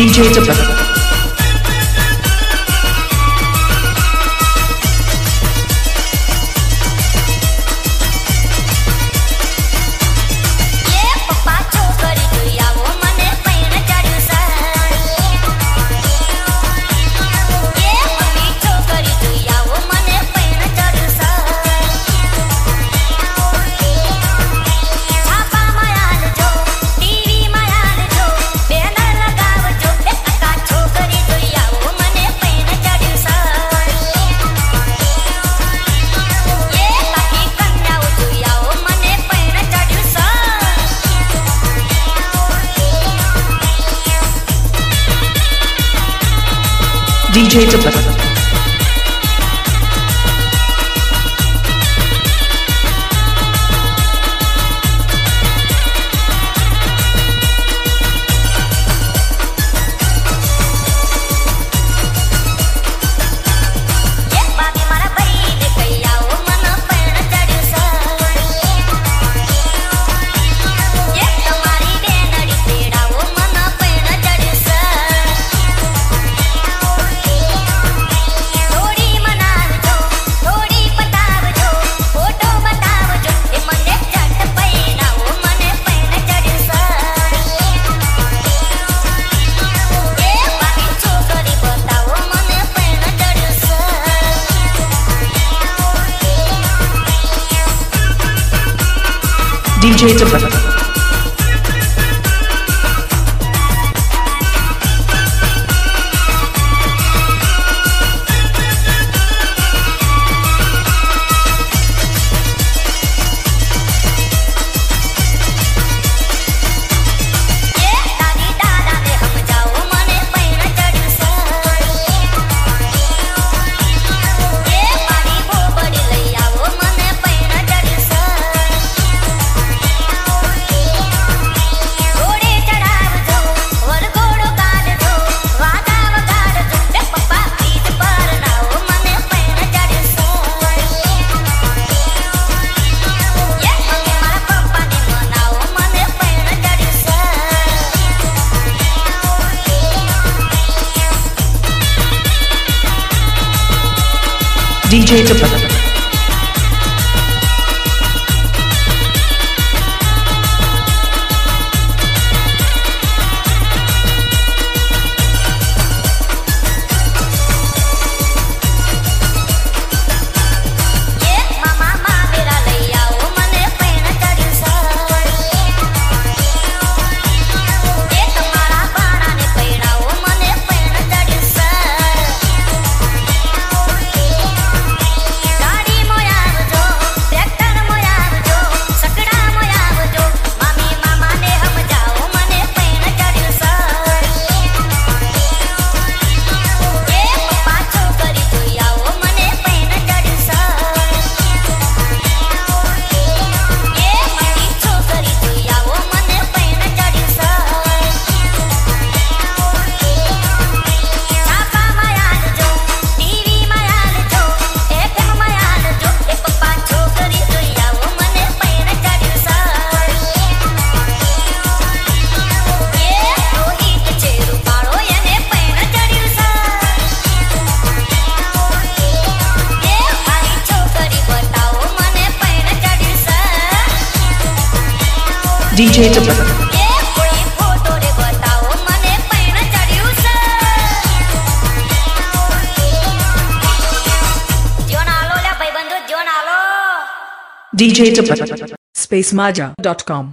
DJ Japan. DJ to play. DJ Tiffany. DJ Tupac. DJ तो djtopspaceMaja.com